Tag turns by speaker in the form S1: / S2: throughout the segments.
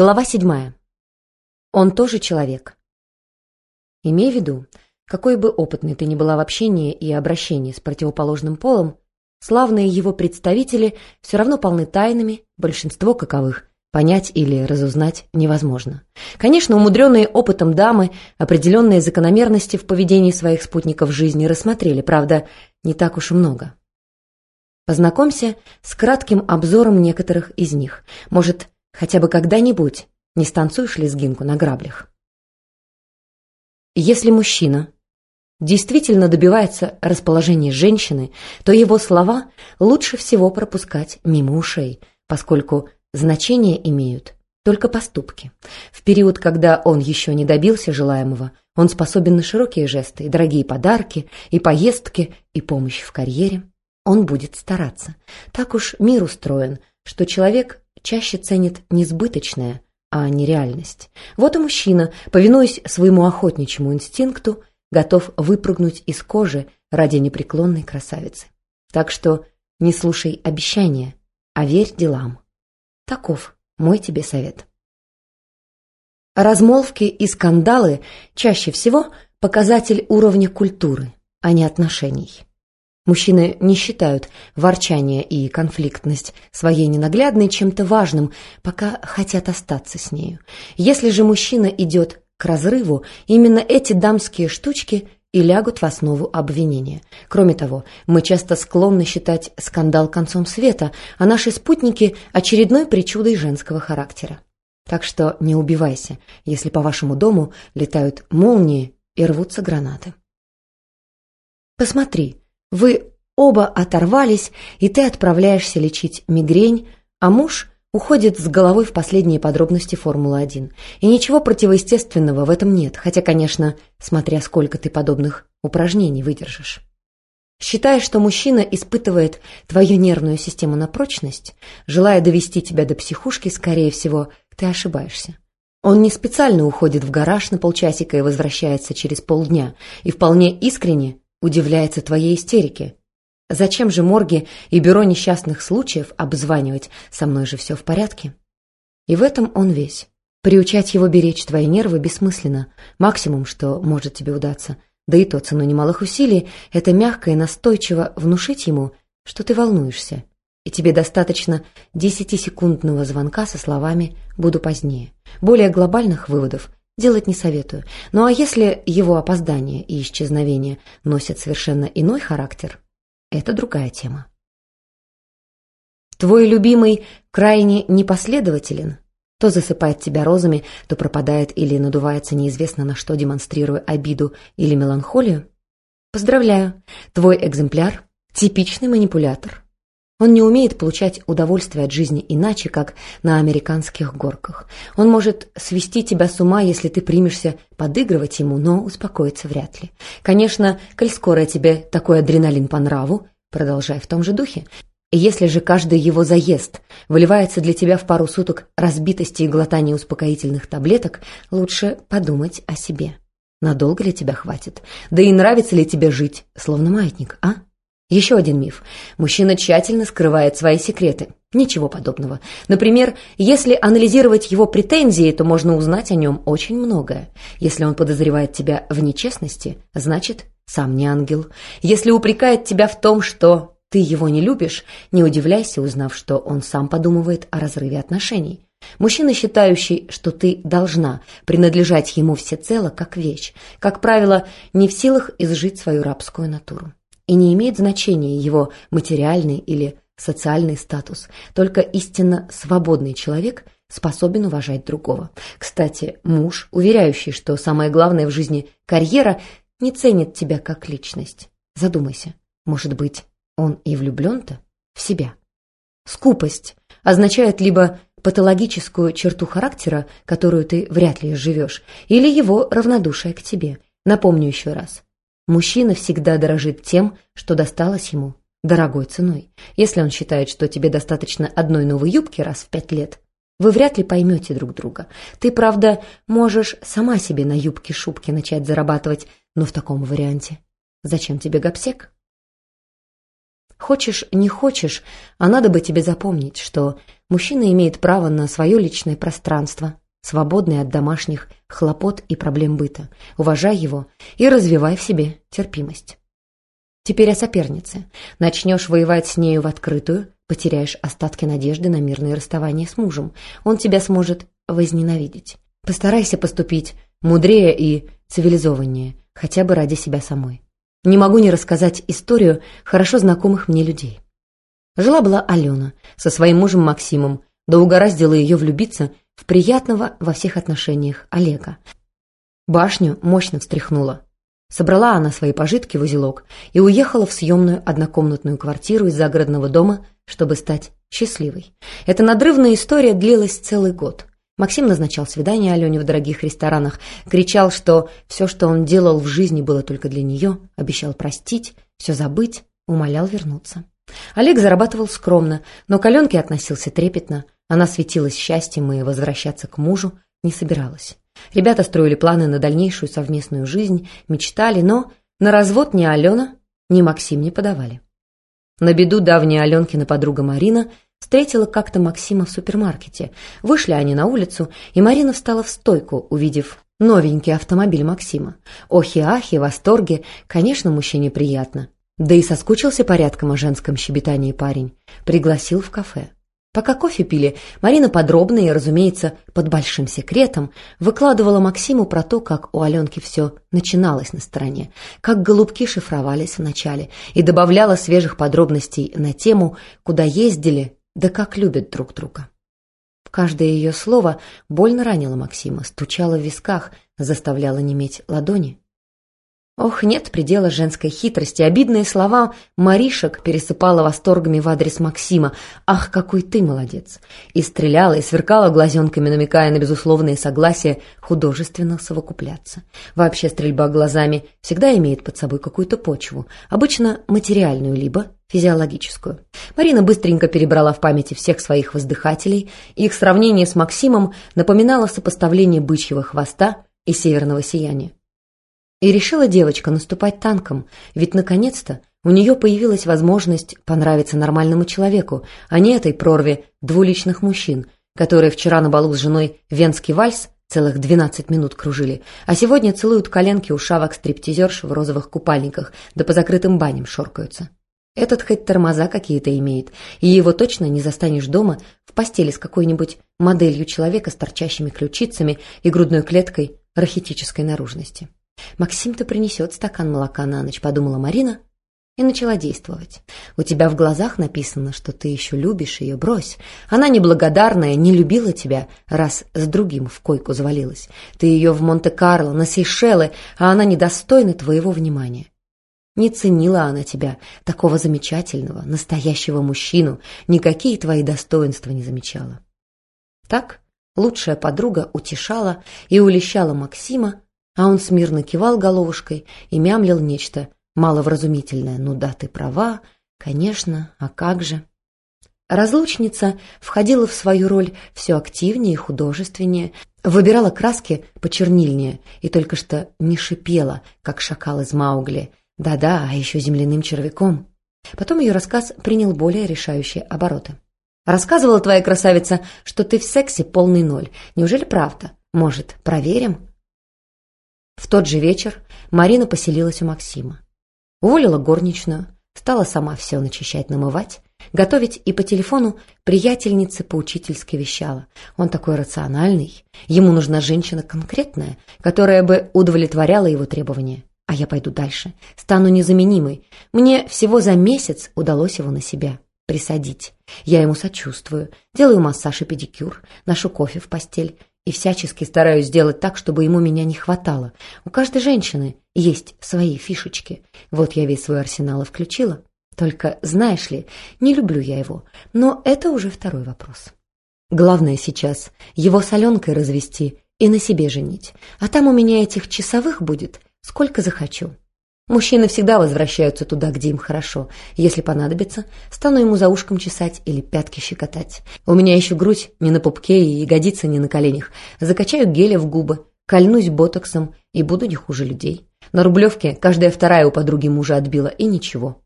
S1: Глава седьмая. Он тоже человек. Имей в виду, какой бы опытной ты ни была в общении и обращении с противоположным полом, славные его представители все равно полны тайнами, большинство каковых понять или разузнать невозможно. Конечно, умудренные опытом дамы определенные закономерности в поведении своих спутников жизни рассмотрели, правда, не так уж и много. Познакомься с кратким обзором некоторых из них. Может, хотя бы когда-нибудь не станцуешь лезгинку на граблях. Если мужчина действительно добивается расположения женщины, то его слова лучше всего пропускать мимо ушей, поскольку значение имеют только поступки. В период, когда он еще не добился желаемого, он способен на широкие жесты, и дорогие подарки, и поездки, и помощь в карьере. Он будет стараться. Так уж мир устроен, что человек чаще ценит несбыточное, а не реальность. Вот и мужчина, повинуясь своему охотничьему инстинкту, готов выпрыгнуть из кожи ради непреклонной красавицы. Так что не слушай обещания, а верь делам. Таков мой тебе совет. Размолвки и скандалы чаще всего показатель уровня культуры, а не отношений. Мужчины не считают ворчание и конфликтность своей ненаглядной чем-то важным, пока хотят остаться с нею. Если же мужчина идет к разрыву, именно эти дамские штучки и лягут в основу обвинения. Кроме того, мы часто склонны считать скандал концом света, а наши спутники – очередной причудой женского характера. Так что не убивайся, если по вашему дому летают молнии и рвутся гранаты. Посмотри, вы оба оторвались, и ты отправляешься лечить мигрень, а муж уходит с головой в последние подробности Формулы-1. И ничего противоестественного в этом нет, хотя, конечно, смотря сколько ты подобных упражнений выдержишь. Считая, что мужчина испытывает твою нервную систему на прочность, желая довести тебя до психушки, скорее всего, ты ошибаешься. Он не специально уходит в гараж на полчасика и возвращается через полдня, и вполне искренне удивляется твоей истерике. Зачем же морги и бюро несчастных случаев обзванивать? Со мной же все в порядке. И в этом он весь. Приучать его беречь твои нервы бессмысленно. Максимум, что может тебе удаться, да и то ценой немалых усилий, это мягко и настойчиво внушить ему, что ты волнуешься, и тебе достаточно десятисекундного звонка со словами «буду позднее». Более глобальных выводов делать не советую. Ну а если его опоздание и исчезновение носят совершенно иной характер, это другая тема. Твой любимый крайне непоследователен. То засыпает тебя розами, то пропадает или надувается неизвестно на что, демонстрируя обиду или меланхолию. Поздравляю, твой экземпляр – типичный манипулятор. Он не умеет получать удовольствие от жизни иначе, как на американских горках. Он может свести тебя с ума, если ты примешься подыгрывать ему, но успокоиться вряд ли. Конечно, коль скоро тебе такой адреналин по нраву, продолжай в том же духе. Если же каждый его заезд выливается для тебя в пару суток разбитости и глотания успокоительных таблеток, лучше подумать о себе. Надолго ли тебя хватит? Да и нравится ли тебе жить, словно маятник, а? Еще один миф. Мужчина тщательно скрывает свои секреты. Ничего подобного. Например, если анализировать его претензии, то можно узнать о нем очень многое. Если он подозревает тебя в нечестности, значит, сам не ангел. Если упрекает тебя в том, что ты его не любишь, не удивляйся, узнав, что он сам подумывает о разрыве отношений. Мужчина, считающий, что ты должна принадлежать ему всецело, как вещь, как правило, не в силах изжить свою рабскую натуру и не имеет значения его материальный или социальный статус. Только истинно свободный человек способен уважать другого. Кстати, муж, уверяющий, что самое главное в жизни – карьера, не ценит тебя как личность. Задумайся, может быть, он и влюблен-то в себя. Скупость означает либо патологическую черту характера, которую ты вряд ли живешь, или его равнодушие к тебе. Напомню еще раз. Мужчина всегда дорожит тем, что досталось ему дорогой ценой. Если он считает, что тебе достаточно одной новой юбки раз в пять лет, вы вряд ли поймете друг друга. Ты, правда, можешь сама себе на юбке-шубке начать зарабатывать, но в таком варианте. Зачем тебе гопсек? Хочешь, не хочешь, а надо бы тебе запомнить, что мужчина имеет право на свое личное пространство, свободное от домашних хлопот и проблем быта. Уважай его и развивай в себе терпимость. Теперь о сопернице. Начнешь воевать с нею в открытую, потеряешь остатки надежды на мирное расставание с мужем. Он тебя сможет возненавидеть. Постарайся поступить мудрее и цивилизованнее, хотя бы ради себя самой. Не могу не рассказать историю хорошо знакомых мне людей. Жила-была Алена со своим мужем Максимом, да угораздило ее влюбиться в приятного во всех отношениях Олега. Башню мощно встряхнула. Собрала она свои пожитки в узелок и уехала в съемную однокомнатную квартиру из загородного дома, чтобы стать счастливой. Эта надрывная история длилась целый год. Максим назначал свидания Алене в дорогих ресторанах, кричал, что все, что он делал в жизни, было только для нее, обещал простить, все забыть, умолял вернуться. Олег зарабатывал скромно, но к Аленке относился трепетно. Она светилась счастьем и возвращаться к мужу не собиралась. Ребята строили планы на дальнейшую совместную жизнь, мечтали, но на развод ни Алена, ни Максим не подавали. На беду давняя Аленкина подруга Марина Встретила как-то Максима в супермаркете. Вышли они на улицу, и Марина встала в стойку, увидев новенький автомобиль Максима. Охи-ахи, восторге, конечно, мужчине приятно. Да и соскучился порядком о женском щебетании парень. Пригласил в кафе. Пока кофе пили, Марина подробно и, разумеется, под большим секретом выкладывала Максиму про то, как у Аленки все начиналось на стороне, как голубки шифровались вначале, и добавляла свежих подробностей на тему, куда ездили, да как любят друг друга. Каждое ее слово больно ранило Максима, стучало в висках, заставляло неметь ладони. Ох, нет предела женской хитрости. Обидные слова Маришек пересыпала восторгами в адрес Максима. «Ах, какой ты молодец!» И стреляла, и сверкала глазенками, намекая на безусловное согласие художественно совокупляться. Вообще стрельба глазами всегда имеет под собой какую-то почву, обычно материальную, либо физиологическую. Марина быстренько перебрала в памяти всех своих воздыхателей, их сравнение с Максимом напоминало сопоставление бычьего хвоста и северного сияния. И решила девочка наступать танком, ведь наконец-то у нее появилась возможность понравиться нормальному человеку, а не этой прорве двуличных мужчин, которые вчера на балу с женой венский вальс целых 12 минут кружили, а сегодня целуют коленки у шавок стриптизерш в розовых купальниках, да по закрытым баням шоркаются. Этот хоть тормоза какие-то имеет, и его точно не застанешь дома в постели с какой-нибудь моделью человека с торчащими ключицами и грудной клеткой рахитической наружности. «Максим-то принесет стакан молока на ночь», — подумала Марина и начала действовать. «У тебя в глазах написано, что ты еще любишь ее, брось. Она неблагодарная, не любила тебя, раз с другим в койку завалилась. Ты ее в Монте-Карло, на Сейшелы, а она недостойна твоего внимания. Не ценила она тебя, такого замечательного, настоящего мужчину, никакие твои достоинства не замечала». Так лучшая подруга утешала и улещала Максима, а он смирно кивал головушкой и мямлил нечто маловразумительное. «Ну да, ты права, конечно, а как же?» Разлучница входила в свою роль все активнее и художественнее, выбирала краски почернильнее и только что не шипела, как шакал из Маугли. Да-да, а еще земляным червяком. Потом ее рассказ принял более решающие обороты. «Рассказывала твоя красавица, что ты в сексе полный ноль. Неужели правда? Может, проверим?» В тот же вечер Марина поселилась у Максима. Уволила горничную, стала сама все начищать, намывать, готовить и по телефону приятельнице поучительски вещала. Он такой рациональный, ему нужна женщина конкретная, которая бы удовлетворяла его требования. А я пойду дальше, стану незаменимой. Мне всего за месяц удалось его на себя присадить. Я ему сочувствую, делаю массаж и педикюр, ношу кофе в постель, и всячески стараюсь сделать так, чтобы ему меня не хватало. У каждой женщины есть свои фишечки. Вот я весь свой арсенал и включила. Только, знаешь ли, не люблю я его, но это уже второй вопрос. Главное сейчас его соленкой развести и на себе женить, а там у меня этих часовых будет сколько захочу. Мужчины всегда возвращаются туда, где им хорошо. Если понадобится, стану ему за ушком чесать или пятки щекотать. У меня еще грудь не на пупке и ягодицы не на коленях. Закачаю геля в губы, кольнусь ботоксом и буду не хуже людей. На Рублевке каждая вторая у подруги мужа отбила, и ничего.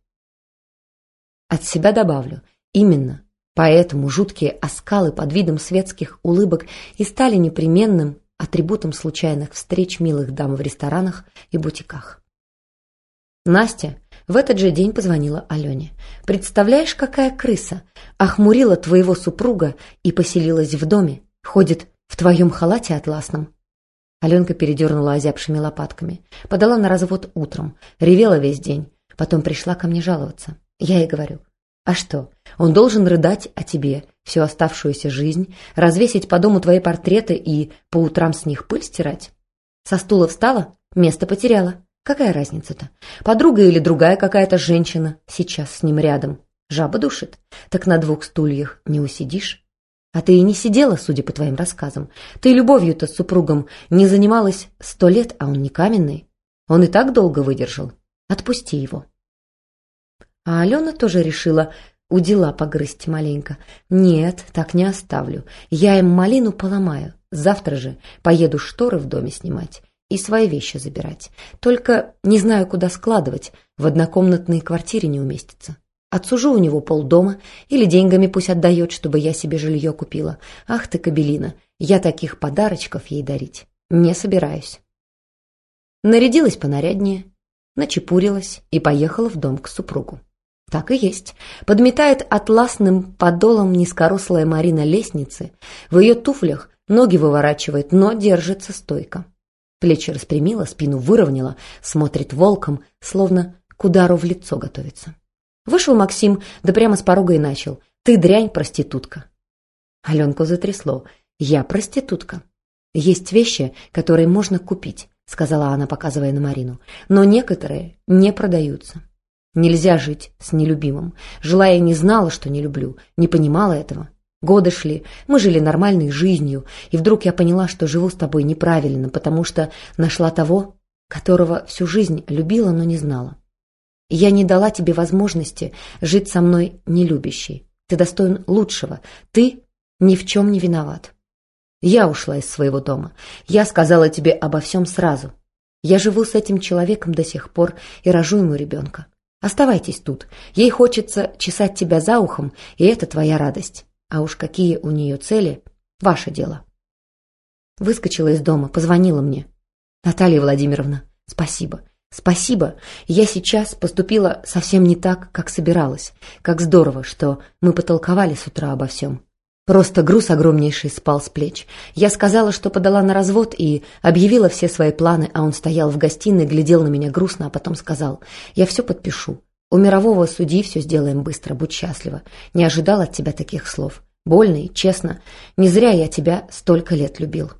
S1: От себя добавлю, именно поэтому жуткие оскалы под видом светских улыбок и стали непременным атрибутом случайных встреч милых дам в ресторанах и бутиках. Настя в этот же день позвонила Алене. «Представляешь, какая крыса! Охмурила твоего супруга и поселилась в доме. Ходит в твоем халате атласном». Аленка передернула озябшими лопатками. Подала на развод утром. Ревела весь день. Потом пришла ко мне жаловаться. Я ей говорю. «А что, он должен рыдать о тебе всю оставшуюся жизнь, развесить по дому твои портреты и по утрам с них пыль стирать? Со стула встала, место потеряла. Какая разница-то? Подруга или другая какая-то женщина сейчас с ним рядом. Жаба душит. Так на двух стульях не усидишь. А ты и не сидела, судя по твоим рассказам. Ты любовью-то с супругом не занималась сто лет, а он не каменный. Он и так долго выдержал. Отпусти его. А Алена тоже решила у дела погрызть маленько. Нет, так не оставлю. Я им малину поломаю. Завтра же поеду шторы в доме снимать и свои вещи забирать. Только не знаю, куда складывать, в однокомнатной квартире не уместится. Отсужу у него полдома или деньгами пусть отдает, чтобы я себе жилье купила. Ах ты, кабелина, я таких подарочков ей дарить не собираюсь. Нарядилась понаряднее, начепурилась и поехала в дом к супругу. Так и есть. Подметает атласным подолом низкорослая Марина лестницы. В ее туфлях ноги выворачивает, но держится стойко. Плечи распрямила, спину выровняла, смотрит волком, словно к удару в лицо готовится. Вышел Максим, да прямо с порога и начал. «Ты дрянь, проститутка». Аленку затрясло. «Я проститутка. Есть вещи, которые можно купить», сказала она, показывая на Марину. «Но некоторые не продаются. Нельзя жить с нелюбимым. Жила я не знала, что не люблю, не понимала этого. Годы шли, мы жили нормальной жизнью, и вдруг я поняла, что живу с тобой неправильно, потому что нашла того, которого всю жизнь любила, но не знала. Я не дала тебе возможности жить со мной нелюбящей. Ты достоин лучшего. Ты ни в чем не виноват. Я ушла из своего дома. Я сказала тебе обо всем сразу. Я живу с этим человеком до сих пор и рожу ему ребенка. Оставайтесь тут. Ей хочется чесать тебя за ухом, и это твоя радость. А уж какие у нее цели – ваше дело. Выскочила из дома, позвонила мне. Наталья Владимировна, спасибо. Спасибо. Я сейчас поступила совсем не так, как собиралась. Как здорово, что мы потолковали с утра обо всем. Просто груз огромнейший спал с плеч. Я сказала, что подала на развод и объявила все свои планы, а он стоял в гостиной, глядел на меня грустно, а потом сказал, я все подпишу. У мирового судьи все сделаем быстро, будь счастлива. Не ожидал от тебя таких слов. Больно и честно. Не зря я тебя столько лет любил.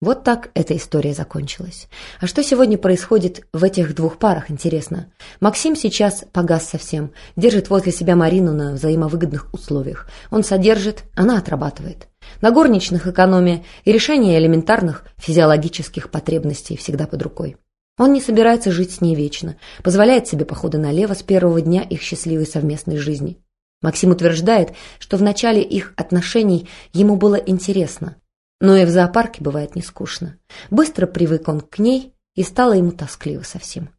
S1: Вот так эта история закончилась. А что сегодня происходит в этих двух парах, интересно? Максим сейчас погас совсем, держит возле себя Марину на взаимовыгодных условиях. Он содержит, она отрабатывает. На горничных экономия и решение элементарных физиологических потребностей всегда под рукой. Он не собирается жить с ней вечно, позволяет себе походы налево с первого дня их счастливой совместной жизни. Максим утверждает, что в начале их отношений ему было интересно, но и в зоопарке бывает не скучно. Быстро привык он к ней, и стало ему тоскливо совсем.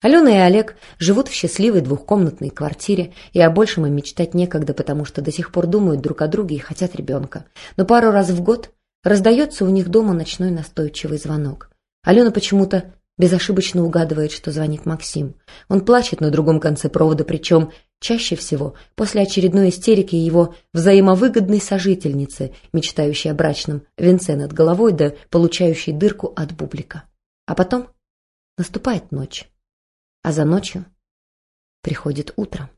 S1: Алена и Олег живут в счастливой двухкомнатной квартире, и о большем им мечтать некогда, потому что до сих пор думают друг о друге и хотят ребенка. Но пару раз в год раздается у них дома ночной настойчивый звонок. Алена почему-то безошибочно угадывает, что звонит Максим. Он плачет на другом конце провода, причем чаще всего после очередной истерики его взаимовыгодной сожительницы, мечтающей о брачном венце над головой да получающей дырку от бублика. А потом наступает ночь, а за ночью приходит утро.